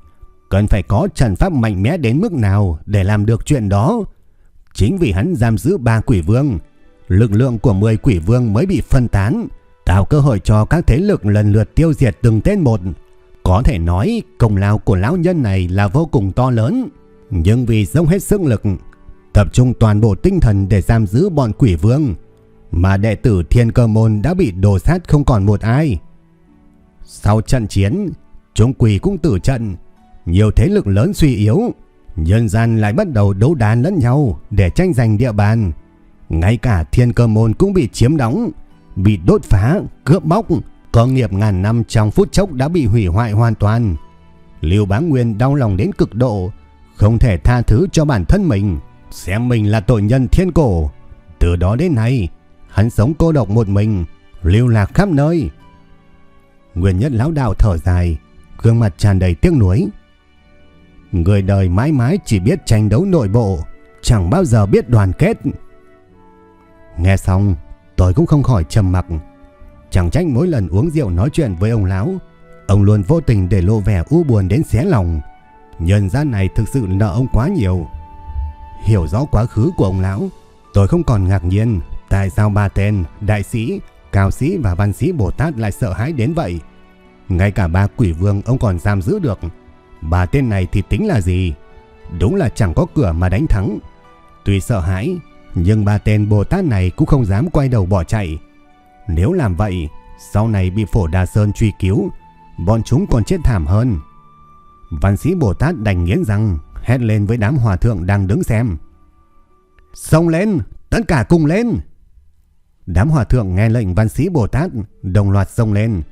cần phải có trận pháp mạnh mẽ đến mức nào để làm được chuyện đó. Chính vì hắn giam giữ ba quỷ vương, lực lượng của 10 quỷ vương mới bị phân tán, tạo cơ hội cho các thế lực lần lượt tiêu diệt từng tên một. Có thể nói công lao của lão nhân này là vô cùng to lớn, nhưng vì dốc hết sức lực, tập trung toàn bộ tinh thần để giam giữ bọn quỷ vương, mà đệ tử thiên cơ môn đã bị đổ sát không còn một ai. Sau trận chiến, chúng quỷ cũng tử trận, nhiều thế lực lớn suy yếu, nhân gian lại bắt đầu đấu đá lẫn nhau để tranh giành địa bàn. Ngay cả thiên cơ môn cũng bị chiếm đóng, bị đốt phá, cướp bóc, cơ nghiệp ngàn năm trong phút chốc đã bị hủy hoại hoàn toàn. Lưu Bá Nguyên đau lòng đến cực độ, không thể tha thứ cho bản thân mình, xem mình là tội nhân thiên cổ. Từ đó đến nay, hắn sống cô độc một mình, lưu lạc khắp nơi. Nguyên nhất lão đạo thở dài, gương mặt tràn đầy tiếc nuối. Người đời mãi mãi chỉ biết tranh đấu nội bộ, chẳng bao giờ biết đoàn kết. Nghe xong, tôi cũng không khỏi trầm mặc. Chẳng trách mỗi lần uống rượu nói chuyện với ông lão, ông luôn vô tình để lộ vẻ u buồn đến xé lòng. Nhân gian này thực sự nợ ông quá nhiều. Hiểu rõ quá khứ của ông lão, tôi không còn ngạc nhiên tại sao ba tên đại sĩ, cao sĩ và văn sĩ Bồ Tát lại sợ hãi đến vậy. Ngay cả ba quỷ vương ông còn giam giữ được. ba tên này thì tính là gì? Đúng là chẳng có cửa mà đánh thắng. Tuy sợ hãi, nhưng ba tên Bồ Tát này cũng không dám quay đầu bỏ chạy. Nếu làm vậy, sau này bị phổ Đà Sơn truy cứu, bọn chúng còn chết thảm hơn. Văn sĩ Bồ Tát đành nghiến răng, hét lên với đám hòa thượng đang đứng xem. Xông lên, tất cả cùng lên. Đám hòa thượng nghe lệnh văn sĩ Bồ Tát đồng loạt xông lên.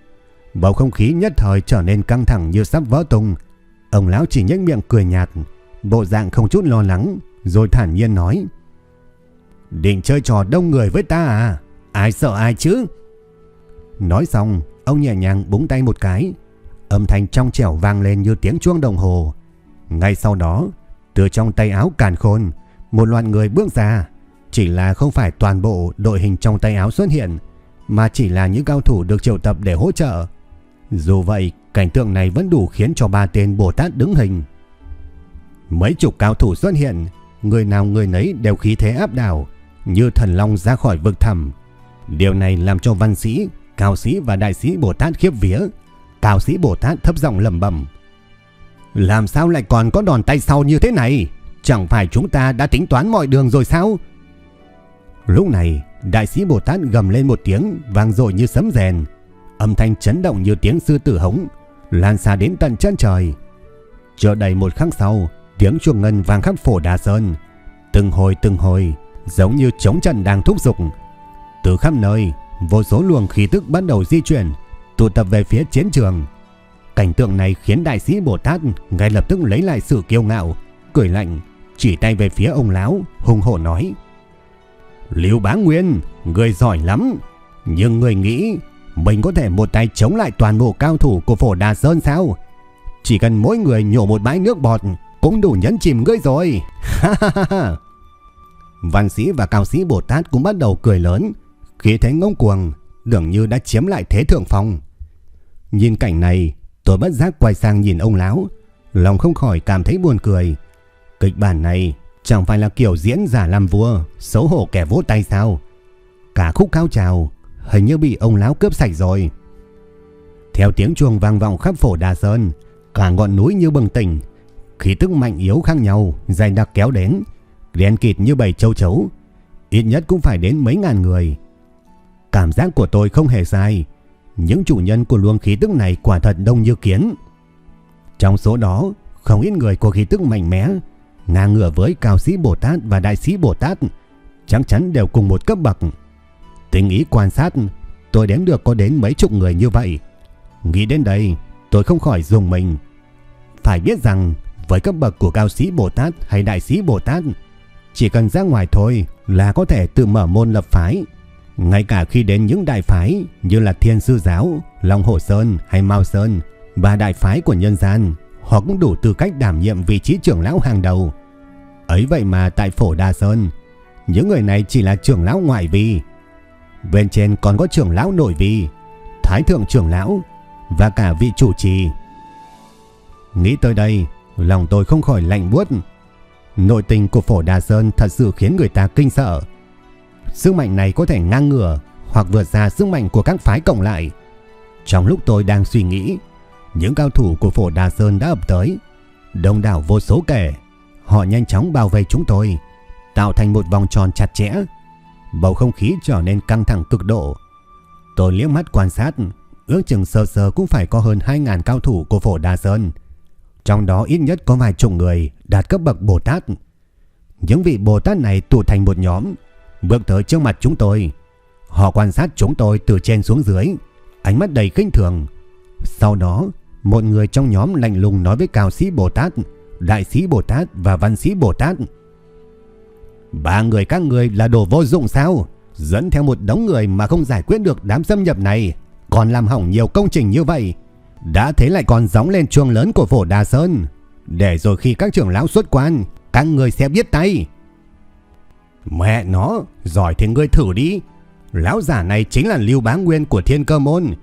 Bầu không khí nhất thời trở nên căng thẳng như sắp vỡ tung. Ông lão chỉ nhếch miệng cười nhạt, bộ dạng không chút lo lắng, rồi thản nhiên nói: "Định chơi trò đông người với ta à? Ai sợ ai chứ?" Nói xong, ông nhẹ nhàng búng tay một cái. Âm thanh trong trẻo vang lên như tiếng chuông đồng hồ. Ngay sau đó, từ trong tay áo càn khôn, một loạt người bước ra. Chỉ là không phải toàn bộ đội hình trong tay áo xuất hiện, mà chỉ là những cao thủ được triệu tập để hỗ trợ. Dù vậy, cảnh tượng này vẫn đủ khiến cho ba tên Bồ Tát đứng hình. Mấy chục cao thủ xuất hiện, người nào người nấy đều khí thế áp đảo, như thần long ra khỏi vực thẳm. Điều này làm cho văn sĩ, cao sĩ và đại sĩ Bồ Tát khiếp vía. Cao sĩ Bồ Tát thấp giọng lẩm bẩm: "Làm sao lại còn có đòn tay sau như thế này? Chẳng phải chúng ta đã tính toán mọi đường rồi sao?" Lúc này, đại sĩ Bồ Tát gầm lên một tiếng vang dội như sấm rèn, âm thanh chấn động như tiếng sư tử hống, lan xa đến tận chân trời. Chờ đầy một khắc sau, tiếng chuông ngân vang khắp phổ Đà Sơn, từng hồi từng hồi, giống như chống trận đang thúc giục. Từ khắp nơi, vô số luồng khí tức bắt đầu di chuyển, tụ tập về phía chiến trường. Cảnh tượng này khiến đại sĩ Bồ Tát ngay lập tức lấy lại sự kiêu ngạo, cười lạnh, chỉ tay về phía ông lão, hùng hổ nói: "Lưu Bá Nguyên, người giỏi lắm, nhưng người nghĩ mình có thể một tay chống lại toàn bộ cao thủ của Phổ Đà Sơn sao? Chỉ cần mỗi người nhổ một bãi nước bọt cũng đủ nhấn chìm ngươi rồi." [LAUGHS] Ha ha ha. Văn sĩ và cao sĩ Bồ Tát cũng bắt đầu cười lớn, khí thế ngông cuồng, dường như đã chiếm lại thế thượng phong. Nhìn cảnh này, tôi bất giác quay sang nhìn ông lão, lòng không khỏi cảm thấy buồn cười. Kịch bản này chẳng phải là kiểu diễn giả làm vua, xấu hổ kẻ vỗ tay sao? Cả khúc cao trào hình như bị ông lão cướp sạch rồi. Theo tiếng chuông vang vọng khắp phổ Đà Sơn, cả ngọn núi như bừng tỉnh, khí tức mạnh yếu khác nhau dày đặc kéo đến, đen kịt như bầy châu chấu, ít nhất cũng phải đến mấy ngàn người. Cảm giác của tôi không hề sai, những chủ nhân của luồng khí tức này quả thật đông như kiến. Trong số đó, không ít người có khí tức mạnh mẽ, ngang ngửa với cao sĩ Bồ Tát và đại sĩ Bồ Tát, chắc chắn đều cùng một cấp bậc. Tình ý quan sát, tôi đếm được có đến mấy chục người như vậy. Nghĩ đến đây, tôi không khỏi dùng mình. Phải biết rằng, với cấp bậc của cao sĩ Bồ Tát hay đại sĩ Bồ Tát, chỉ cần ra ngoài thôi là có thể tự mở môn lập phái. Ngay cả khi đến những đại phái như là Thiên Sư Giáo, Long Hồ Sơn hay Mao Sơn và đại phái của nhân gian, họ cũng đủ tư cách đảm nhiệm vị trí trưởng lão hàng đầu. Ấy vậy mà tại Phổ Đa Sơn, những người này chỉ là trưởng lão ngoại vi. Bên trên còn có trưởng lão nội vi, thái thượng trưởng lão và cả vị chủ trì. Nghĩ tới đây, lòng tôi không khỏi lạnh buốt. Nội tình của Phổ đa Sơn thật sự khiến người ta kinh sợ. Sức mạnh này có thể ngang ngửa hoặc vượt xa sức mạnh của các phái cộng lại. Trong lúc tôi đang suy nghĩ, những cao thủ của Phổ Đà Sơn đã ập tới. Đông đảo vô số kẻ. Họ nhanh chóng bao vây chúng tôi, tạo thành một vòng tròn chặt chẽ. Bầu không khí trở nên căng thẳng cực độ. Tôi liếc mắt quan sát, ước chừng sơ sơ cũng phải có hơn 2.000 cao thủ của Phổ Đà Sơn. Trong đó ít nhất có vài chục người đạt cấp bậc Bồ Tát. Những vị Bồ Tát này tụ thành một nhóm, bước tới trước mặt chúng tôi. Họ quan sát chúng tôi từ trên xuống dưới, ánh mắt đầy khinh thường. Sau đó, một người trong nhóm lạnh lùng nói với cao sĩ Bồ Tát, đại sĩ Bồ Tát và văn sĩ Bồ Tát. Ba người các người là đồ vô dụng sao? Dẫn theo một đống người mà không giải quyết được đám xâm nhập này, còn làm hỏng nhiều công trình như vậy. Đã thế lại còn gióng lên chuông lớn của phổ Đà Sơn. Để rồi khi các trưởng lão xuất quan, các người sẽ biết tay. Mẹ nó, giỏi thì ngươi thử đi. Lão giả này chính là Lưu Bá Nguyên của Thiên Cơ Môn.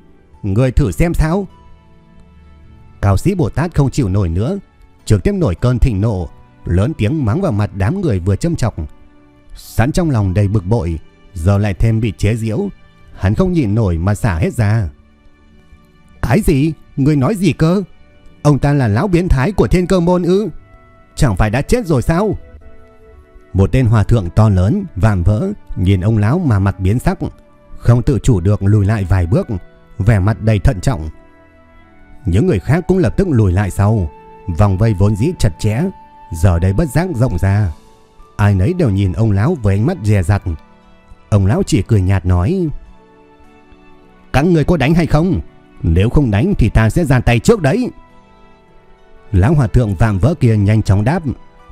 Ngươi thử xem sao. Cao sĩ Bồ Tát không chịu nổi nữa, trực tiếp nổi cơn thịnh nộ, lớn tiếng mắng vào mặt đám người vừa châm chọc. Sẵn trong lòng đầy bực bội, giờ lại thêm bị chế giễu, hắn không nhịn nổi mà xả hết ra. Cái gì? Ngươi nói gì cơ? Ông ta là lão biến thái của thiên cơ môn ư? Chẳng phải đã chết rồi sao? Một tên hòa thượng to lớn, vạm vỡ, nhìn ông lão mà mặt biến sắc, không tự chủ được lùi lại vài bước, vẻ mặt đầy thận trọng. Những người khác cũng lập tức lùi lại sau, vòng vây vốn dĩ chặt chẽ, giờ đây bất giác rộng ra. Ai nấy đều nhìn ông lão với ánh mắt dè dặt. Ông lão chỉ cười nhạt nói: "Các người có đánh hay không? Nếu không đánh thì ta sẽ ra tay trước đấy." Lão hòa thượng vạm vỡ kia nhanh chóng đáp,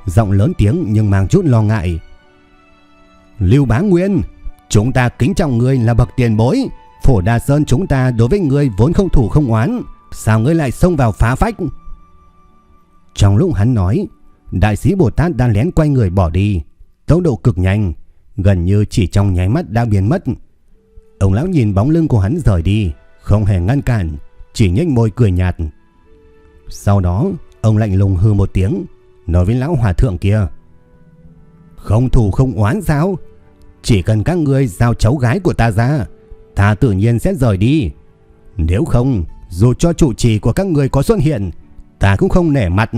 giọng lớn tiếng nhưng mang chút lo ngại. Lưu Bá Nguyên, chúng ta kính trọng ngươi là bậc tiền bối, Phổ đa Sơn chúng ta đối với ngươi vốn không thủ không oán, sao ngươi lại xông vào phá phách? Trong lúc hắn nói, đại sĩ Bồ Tát đang lén quay người bỏ đi, tốc độ cực nhanh, gần như chỉ trong nháy mắt đã biến mất. Ông lão nhìn bóng lưng của hắn rời đi, không hề ngăn cản, chỉ nhếch môi cười nhạt. Sau đó, ông lạnh lùng hư một tiếng, nói với lão hòa thượng kia. Không thù không oán sao? Chỉ cần các ngươi giao cháu gái của ta ra, ta tự nhiên sẽ rời đi. Nếu không, dù cho chủ trì của các ngươi có xuất hiện, ta cũng không nể mặt.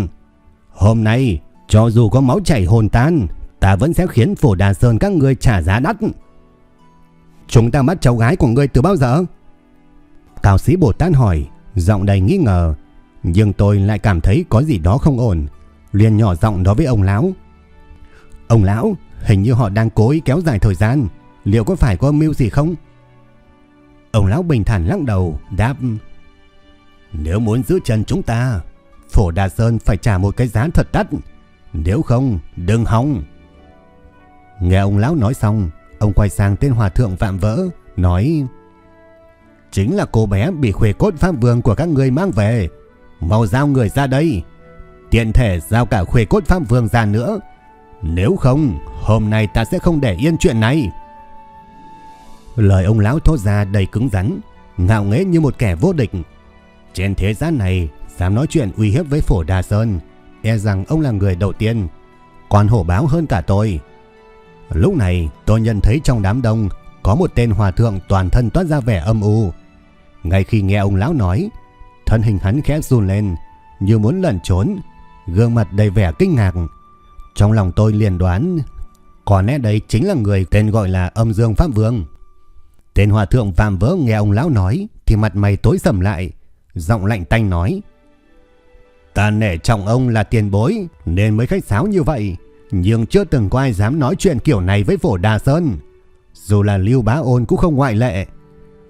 Hôm nay, cho dù có máu chảy hồn tan, ta vẫn sẽ khiến phổ đà sơn các ngươi trả giá đắt. Chúng ta bắt cháu gái của ngươi từ bao giờ? Cao sĩ Bồ Tát hỏi, giọng đầy nghi ngờ. Nhưng tôi lại cảm thấy có gì đó không ổn liền nhỏ giọng nói với ông lão. Ông lão, hình như họ đang cố ý kéo dài thời gian. Liệu có phải có âm mưu gì không? Ông lão bình thản lắc đầu, đáp. Nếu muốn giữ chân chúng ta, Phổ Đà Sơn phải trả một cái giá thật đắt. Nếu không, đừng hòng. Nghe ông lão nói xong, ông quay sang tên hòa thượng vạm vỡ, nói Chính là cô bé bị khuê cốt pháp vương của các người mang về. Mau giao người ra đây. Tiện thể giao cả khuê cốt pháp vương ra nữa. Nếu không, hôm nay ta sẽ không để yên chuyện này. Lời ông lão thốt ra đầy cứng rắn, ngạo nghễ như một kẻ vô địch. Trên thế gian này, dám nói chuyện uy hiếp với phổ Đà Sơn, e rằng ông là người đầu tiên, còn hổ báo hơn cả tôi. Lúc này, tôi nhận thấy trong đám đông có một tên hòa thượng toàn thân toát ra vẻ âm u. Ngay khi nghe ông lão nói, thân hình hắn khẽ run lên, như muốn lẩn trốn, gương mặt đầy vẻ kinh ngạc. Trong lòng tôi liền đoán, có lẽ đấy chính là người tên gọi là âm dương Pháp Vương. Tên hòa thượng vạm vỡ nghe ông lão nói thì mặt mày tối sầm lại, giọng lạnh tanh nói. Ta nể trọng ông là tiền bối nên mới khách sáo như vậy, nhưng chưa từng có ai dám nói chuyện kiểu này với phổ Đà Sơn. Dù là Lưu Bá Ôn cũng không ngoại lệ.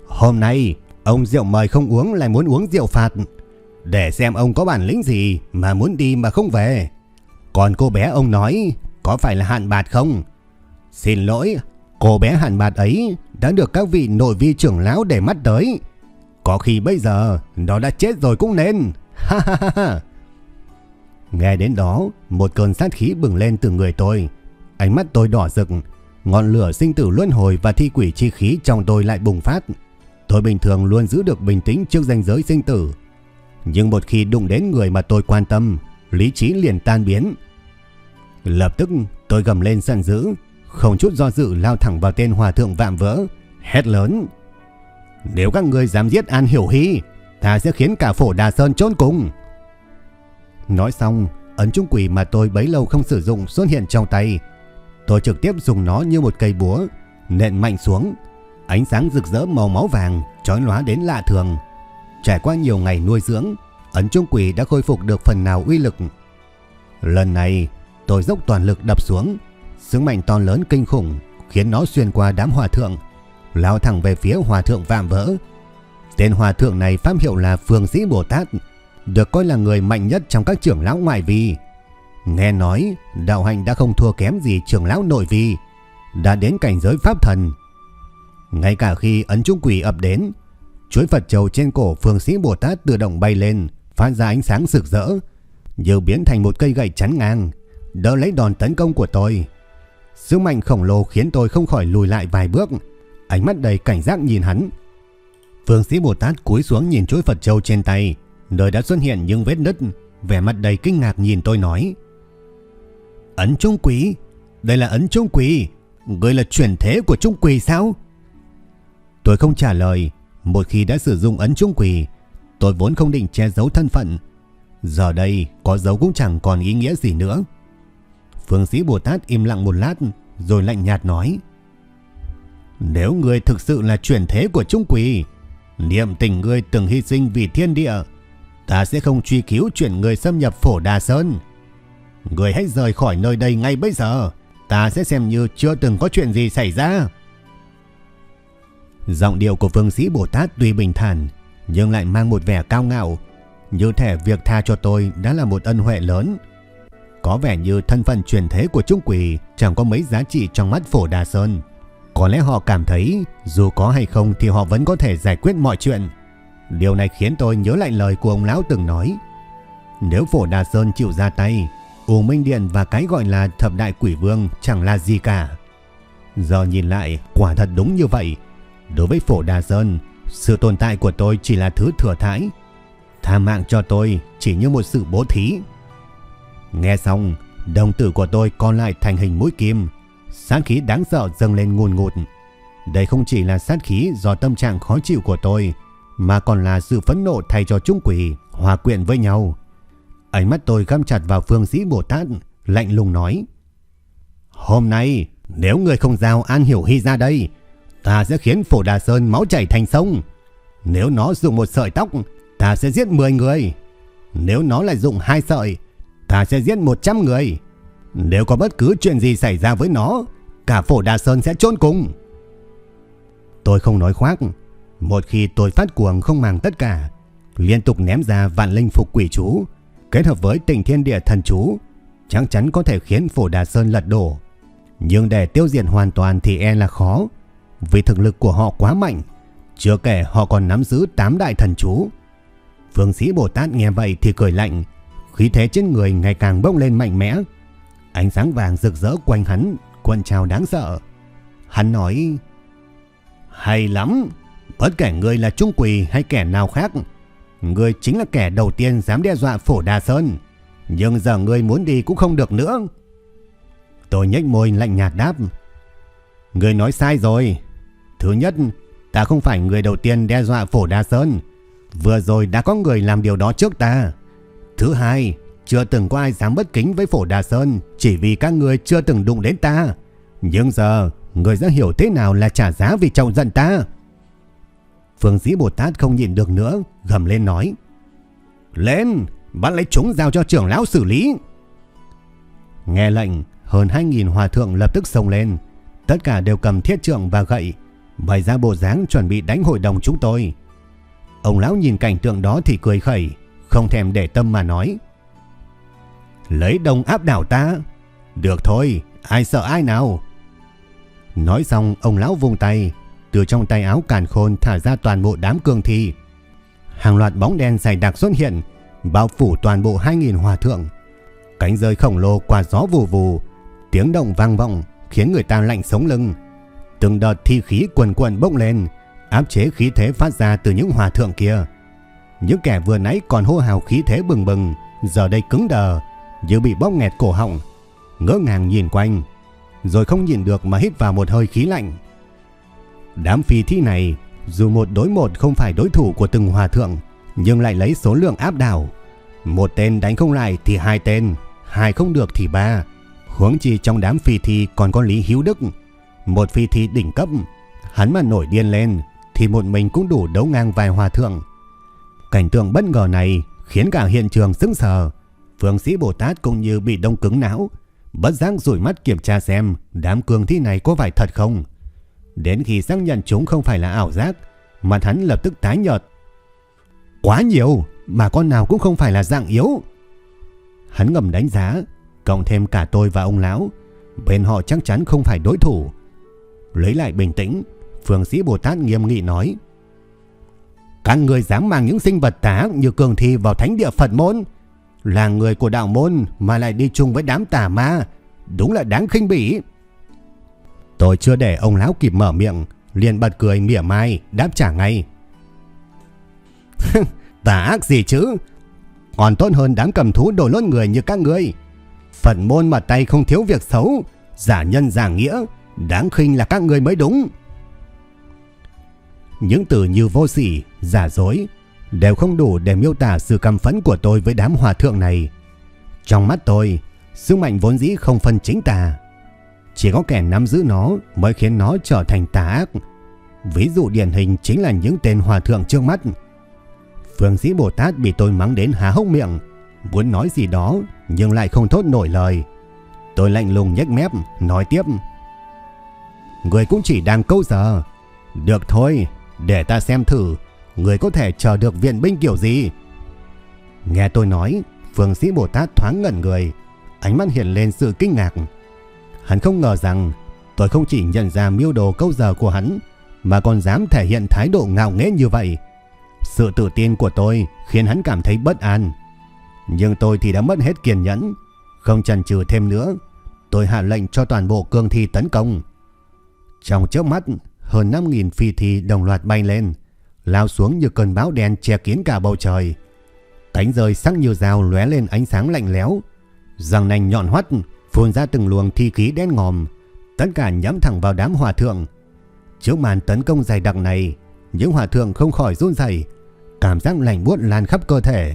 Hôm nay, ông rượu mời không uống lại muốn uống rượu phạt. Để xem ông có bản lĩnh gì mà muốn đi mà không về. Còn cô bé ông nói có phải là hạn bạt không? Xin lỗi, cô bé hạn bạt ấy đã được các vị nội vi trưởng lão để mắt tới. Có khi bây giờ nó đã chết rồi cũng nên. [LAUGHS] Ha ha ha ha. Nghe đến đó, một cơn sát khí bừng lên từ người tôi. Ánh mắt tôi đỏ rực, ngọn lửa sinh tử luân hồi và thi quỷ chi khí trong tôi lại bùng phát. Tôi bình thường luôn giữ được bình tĩnh trước ranh giới sinh tử. Nhưng một khi đụng đến người mà tôi quan tâm, lý trí liền tan biến. Lập tức tôi gầm lên giận dữ, không chút do dự lao thẳng vào tên hòa thượng vạm vỡ, hét lớn. Nếu các người dám giết An Hiểu Hy, ta sẽ khiến cả phổ Đà Sơn trốn cùng. Nói xong, ấn trung quỷ mà tôi bấy lâu không sử dụng xuất hiện trong tay. Tôi trực tiếp dùng nó như một cây búa, nện mạnh xuống. Ánh sáng rực rỡ màu máu vàng, chói lóa đến lạ thường. Trải qua nhiều ngày nuôi dưỡng, ấn trung quỷ đã khôi phục được phần nào uy lực. Lần này, tôi dốc toàn lực đập xuống. Sức mạnh to lớn kinh khủng khiến nó xuyên qua đám hòa thượng, lao thẳng về phía hòa thượng vạm vỡ. Tên hòa thượng này pháp hiệu là Phương Sĩ Bồ Tát, được coi là người mạnh nhất trong các trưởng lão ngoại vi. Nghe nói, đạo hành đã không thua kém gì trưởng lão nội vi, đã đến cảnh giới pháp thần. Ngay cả khi ấn trung quỷ ập đến, chuỗi Phật châu trên cổ phương sĩ Bồ Tát tự động bay lên, phát ra ánh sáng rực rỡ, như biến thành một cây gậy chắn ngang, đỡ lấy đòn tấn công của tôi. Sức mạnh khổng lồ khiến tôi không khỏi lùi lại vài bước, ánh mắt đầy cảnh giác nhìn hắn. Phương sĩ Bồ Tát cúi xuống nhìn chuỗi Phật châu trên tay, nơi đã xuất hiện những vết nứt, vẻ mặt đầy kinh ngạc nhìn tôi nói. Ấn Trung Quỷ, đây là ấn Trung Quỷ, người là chuyển thế của Trung Quỷ sao? Tôi không trả lời, một khi đã sử dụng ấn Trung Quỷ, tôi vốn không định che giấu thân phận. Giờ đây, có giấu cũng chẳng còn ý nghĩa gì nữa. Phương sĩ Bồ Tát im lặng một lát, rồi lạnh nhạt nói. Nếu người thực sự là chuyển thế của Trung Quỷ, niệm tình người từng hy sinh vì thiên địa, ta sẽ không truy cứu chuyện người xâm nhập phổ Đà Sơn. Người hãy rời khỏi nơi đây ngay bây giờ, ta sẽ xem như chưa từng có chuyện gì xảy ra. Giọng điệu của phương sĩ Bồ Tát tuy bình thản, nhưng lại mang một vẻ cao ngạo, như thể việc tha cho tôi đã là một ân huệ lớn. Có vẻ như thân phận truyền thế của Trung Quỷ chẳng có mấy giá trị trong mắt phổ Đà Sơn. Có lẽ họ cảm thấy dù có hay không thì họ vẫn có thể giải quyết mọi chuyện. Điều này khiến tôi nhớ lại lời của ông lão từng nói. Nếu phổ Đà Sơn chịu ra tay, U Minh Điện và cái gọi là thập đại quỷ vương chẳng là gì cả. Giờ nhìn lại, quả thật đúng như vậy. Đối với phổ Đà Sơn, sự tồn tại của tôi chỉ là thứ thừa thãi. Tha mạng cho tôi chỉ như một sự bố thí. Nghe xong, đồng tử của tôi còn lại thành hình mũi kim. Sát khí đáng sợ dâng lên ngùn ngụt. Đây không chỉ là sát khí do tâm trạng khó chịu của tôi, mà còn là sự phẫn nộ thay cho chúng quỷ hòa quyện với nhau. Ánh mắt tôi găm chặt vào phương sĩ Bồ Tát, lạnh lùng nói. Hôm nay, nếu người không giao An Hiểu Hy ra đây, ta sẽ khiến Phổ Đà Sơn máu chảy thành sông. Nếu nó dùng một sợi tóc, ta sẽ giết 10 người. Nếu nó lại dùng hai sợi, ta sẽ giết 100 người. Nếu có bất cứ chuyện gì xảy ra với nó, cả Phổ Đà Sơn sẽ trôn cùng. Tôi không nói khoác. Một khi tôi phát cuồng không màng tất cả, liên tục ném ra vạn linh phục quỷ chú, kết hợp với tình thiên địa thần chú, chắc chắn có thể khiến Phổ Đà Sơn lật đổ. Nhưng để tiêu diệt hoàn toàn thì e là khó, vì thực lực của họ quá mạnh, chưa kể họ còn nắm giữ tám đại thần chú. Phương sĩ Bồ Tát nghe vậy thì cười lạnh, khí thế trên người ngày càng bốc lên mạnh mẽ. Ánh sáng vàng rực rỡ quanh hắn, quần trào đáng sợ. Hắn nói, hay lắm, bất kể người là trung quỳ hay kẻ nào khác, người chính là kẻ đầu tiên dám đe dọa phổ Đà Sơn. Nhưng giờ người muốn đi cũng không được nữa. Tôi nhếch môi lạnh nhạt đáp. Người nói sai rồi. Thứ nhất, ta không phải người đầu tiên đe dọa phổ Đa Sơn. Vừa rồi đã có người làm điều đó trước ta. Thứ hai, chưa từng có ai dám bất kính với phổ đa Sơn chỉ vì các người chưa từng đụng đến ta. Nhưng giờ, người đã hiểu thế nào là trả giá vì trọng giận ta. Phương Dĩ Bồ Tát không nhịn được nữa, gầm lên nói. Lên, bắt lấy chúng giao cho trưởng lão xử lý. Nghe lệnh, hơn 2.000 hòa thượng lập tức xông lên. Tất cả đều cầm thiết trượng và gậy, bày ra bộ dáng chuẩn bị đánh hội đồng chúng tôi. Ông lão nhìn cảnh tượng đó thì cười khẩy, không thèm để tâm mà nói. Lấy đồng áp đảo ta. Được thôi, ai sợ ai nào. Nói xong ông lão vung tay, từ trong tay áo càn khôn thả ra toàn bộ đám cương thi. Hàng loạt bóng đen dày đặc xuất hiện, bao phủ toàn bộ 2.000 hòa thượng. Cánh rơi khổng lồ qua gió vù vù, tiếng động vang vọng khiến người ta lạnh sống lưng. Từng đợt thi khí quần quần bốc lên, áp chế khí thế phát ra từ những hòa thượng kia. Những kẻ vừa nãy còn hô hào khí thế bừng bừng, giờ đây cứng đờ, như bị bóp nghẹt cổ họng, ngỡ ngàng nhìn quanh, rồi không nhìn được mà hít vào một hơi khí lạnh. Đám phi thi này, dù một đối một không phải đối thủ của từng hòa thượng, nhưng lại lấy số lượng áp đảo. Một tên đánh không lại thì hai tên, hai không được thì ba. Huống chi trong đám phi thi còn có Lý Hiếu Đức, một phi thi đỉnh cấp. Hắn mà nổi điên lên thì một mình cũng đủ đấu ngang vài hòa thượng. Cảnh tượng bất ngờ này khiến cả hiện trường sững sờ. Phương sĩ Bồ Tát cũng như bị đông cứng não, bất giác rủi mắt kiểm tra xem đám cường thi này có phải thật không. Đến khi xác nhận chúng không phải là ảo giác, mặt hắn lập tức tái nhợt. Quá nhiều, mà con nào cũng không phải là dạng yếu. Hắn ngầm đánh giá, cộng thêm cả tôi và ông lão, bên họ chắc chắn không phải đối thủ. Lấy lại bình tĩnh, Phương sĩ Bồ Tát nghiêm nghị nói. Các người dám mang những sinh vật tà như cường thi vào thánh địa Phật môn, là người của đạo môn mà lại đi chung với đám tà ma, đúng là đáng khinh bỉ. Tôi chưa để ông lão kịp mở miệng, liền bật cười mỉa mai, đáp trả ngay. [LAUGHS] tà ác gì chứ? Còn tốt hơn đám cầm thú đồ lốt người như các ngươi. Phật môn mà tay không thiếu việc xấu, giả nhân giả nghĩa, đáng khinh là các người mới đúng. Những từ như vô sỉ, giả dối đều không đủ để miêu tả sự căm phẫn của tôi với đám hòa thượng này. Trong mắt tôi, sức mạnh vốn dĩ không phân chính tà. Chỉ có kẻ nắm giữ nó mới khiến nó trở thành tà ác. Ví dụ điển hình chính là những tên hòa thượng trước mắt. Phương sĩ Bồ Tát bị tôi mắng đến há hốc miệng, muốn nói gì đó nhưng lại không thốt nổi lời. Tôi lạnh lùng nhếch mép, nói tiếp. Người cũng chỉ đang câu giờ. Được thôi, để ta xem thử, người có thể chờ được viện binh kiểu gì. Nghe tôi nói, phương sĩ Bồ Tát thoáng ngẩn người, ánh mắt hiện lên sự kinh ngạc. Hắn không ngờ rằng tôi không chỉ nhận ra miêu đồ câu giờ của hắn, mà còn dám thể hiện thái độ ngạo nghễ như vậy. Sự tự tin của tôi khiến hắn cảm thấy bất an. Nhưng tôi thì đã mất hết kiên nhẫn, không chần chừ thêm nữa. Tôi hạ lệnh cho toàn bộ cương thi tấn công. Trong chớp mắt, hơn 5.000 phi thi đồng loạt bay lên, lao xuống như cơn bão đen che kín cả bầu trời. Cánh rơi sắc như dao lóe lên ánh sáng lạnh lẽo, răng nanh nhọn hoắt phun ra từng luồng thi khí đen ngòm, tất cả nhắm thẳng vào đám hòa thượng. Trước màn tấn công dày đặc này, những hòa thượng không khỏi run rẩy, cảm giác lạnh buốt lan khắp cơ thể,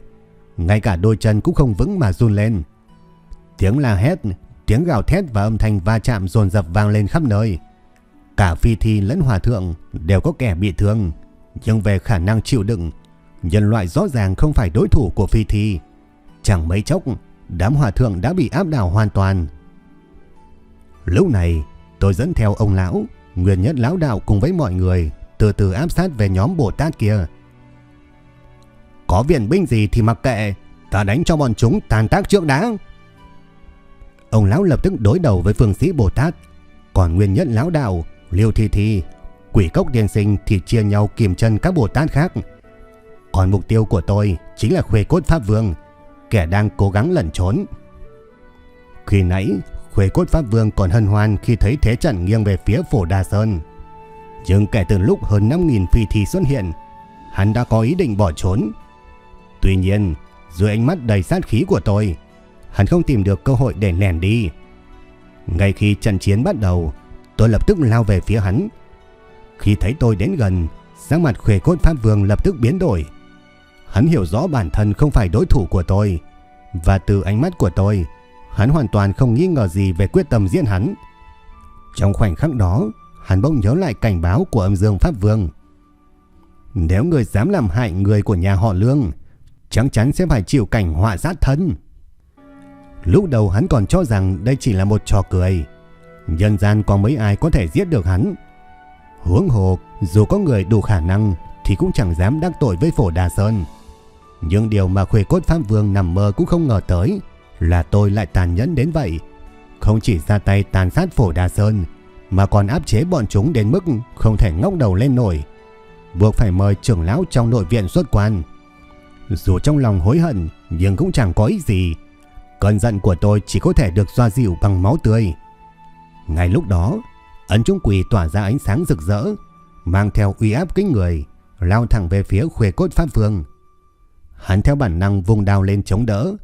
ngay cả đôi chân cũng không vững mà run lên. Tiếng la hét, tiếng gào thét và âm thanh va chạm dồn dập vang lên khắp nơi. Cả phi thi lẫn hòa thượng đều có kẻ bị thương, nhưng về khả năng chịu đựng, nhân loại rõ ràng không phải đối thủ của phi thi. Chẳng mấy chốc, đám hòa thượng đã bị áp đảo hoàn toàn. Lúc này, tôi dẫn theo ông lão, nguyên nhất lão đạo cùng với mọi người từ từ áp sát về nhóm Bồ Tát kia. Có viện binh gì thì mặc kệ, ta đánh cho bọn chúng tàn tác trước đã. Ông lão lập tức đối đầu với phương sĩ Bồ Tát, còn nguyên nhất lão đạo, Liêu Thi Thi, quỷ cốc tiên sinh thì chia nhau kìm chân các Bồ Tát khác. Còn mục tiêu của tôi chính là khuê cốt Pháp Vương, kẻ đang cố gắng lẩn trốn. Khi nãy, khuê cốt Pháp Vương còn hân hoan khi thấy thế trận nghiêng về phía phổ Đà Sơn. Nhưng kể từ lúc hơn 5.000 phi thi xuất hiện, hắn đã có ý định bỏ trốn. Tuy nhiên, dưới ánh mắt đầy sát khí của tôi, hắn không tìm được cơ hội để lèn đi. Ngay khi trận chiến bắt đầu, tôi lập tức lao về phía hắn. Khi thấy tôi đến gần, sắc mặt khuê cốt Pháp Vương lập tức biến đổi. Hắn hiểu rõ bản thân không phải đối thủ của tôi, và từ ánh mắt của tôi, hắn hoàn toàn không nghi ngờ gì về quyết tâm diễn hắn. Trong khoảnh khắc đó, hắn bỗng nhớ lại cảnh báo của âm dương Pháp Vương. Nếu người dám làm hại người của nhà họ Lương, chắc chắn sẽ phải chịu cảnh họa sát thân. Lúc đầu hắn còn cho rằng đây chỉ là một trò cười. Nhân gian có mấy ai có thể giết được hắn. Huống hồ, dù có người đủ khả năng thì cũng chẳng dám đắc tội với phổ Đà Sơn. Nhưng điều mà Khuê Cốt Pháp Vương nằm mơ cũng không ngờ tới là tôi lại tàn nhẫn đến vậy. Không chỉ ra tay tàn sát phổ Đà Sơn mà còn áp chế bọn chúng đến mức không thể ngóc đầu lên nổi. Buộc phải mời trưởng lão trong nội viện xuất quan. Dù trong lòng hối hận nhưng cũng chẳng có ý gì. Cơn giận của tôi chỉ có thể được xoa dịu bằng máu tươi. Ngay lúc đó, ấn trung quỷ tỏa ra ánh sáng rực rỡ, mang theo uy áp kinh người, lao thẳng về phía khuê cốt pháp vương. Hắn theo bản năng vùng đao lên chống đỡ,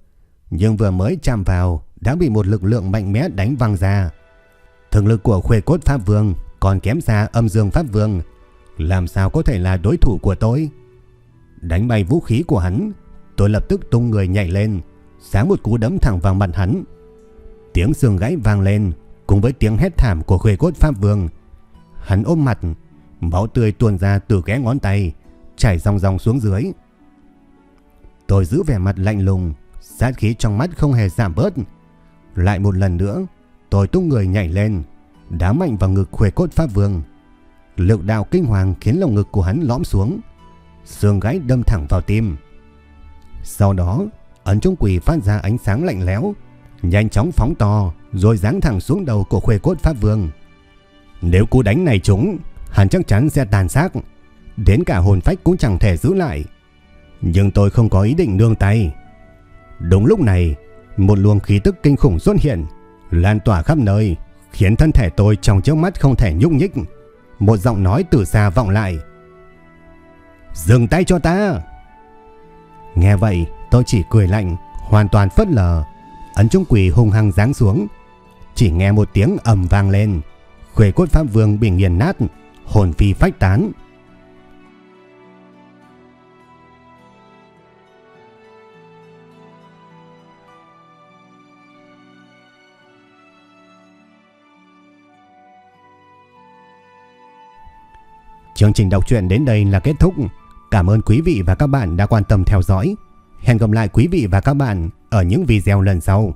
nhưng vừa mới chạm vào đã bị một lực lượng mạnh mẽ đánh văng ra. Thực lực của khuê cốt pháp vương còn kém xa âm dương pháp vương, làm sao có thể là đối thủ của tôi? Đánh bay vũ khí của hắn, tôi lập tức tung người nhảy lên, sáng một cú đấm thẳng vào mặt hắn. Tiếng xương gãy vang lên, cùng với tiếng hét thảm của khuê cốt pháp vương. Hắn ôm mặt, máu tươi tuôn ra từ ghé ngón tay, chảy ròng ròng xuống dưới. Tôi giữ vẻ mặt lạnh lùng, sát khí trong mắt không hề giảm bớt. Lại một lần nữa, tôi tung người nhảy lên, đá mạnh vào ngực khuê cốt pháp vương. Lực đạo kinh hoàng khiến lồng ngực của hắn lõm xuống, xương gãy đâm thẳng vào tim. Sau đó, ấn trung quỷ phát ra ánh sáng lạnh lẽo, nhanh chóng phóng to rồi giáng thẳng xuống đầu của khuê cốt pháp vương. Nếu cú đánh này trúng, hắn chắc chắn sẽ tàn xác, đến cả hồn phách cũng chẳng thể giữ lại. Nhưng tôi không có ý định nương tay. Đúng lúc này, một luồng khí tức kinh khủng xuất hiện, lan tỏa khắp nơi, khiến thân thể tôi trong trước mắt không thể nhúc nhích. Một giọng nói từ xa vọng lại. Dừng tay cho ta! Nghe vậy, tôi chỉ cười lạnh, hoàn toàn phất lờ. Ấn trung quỷ hung hăng giáng xuống. Chỉ nghe một tiếng ầm vang lên. Khuê cốt pháp vương bị nghiền nát, hồn phi phách tán. Chương trình đọc truyện đến đây là kết thúc. Cảm ơn quý vị và các bạn đã quan tâm theo dõi. Hẹn gặp lại quý vị và các bạn ở những video lần sau.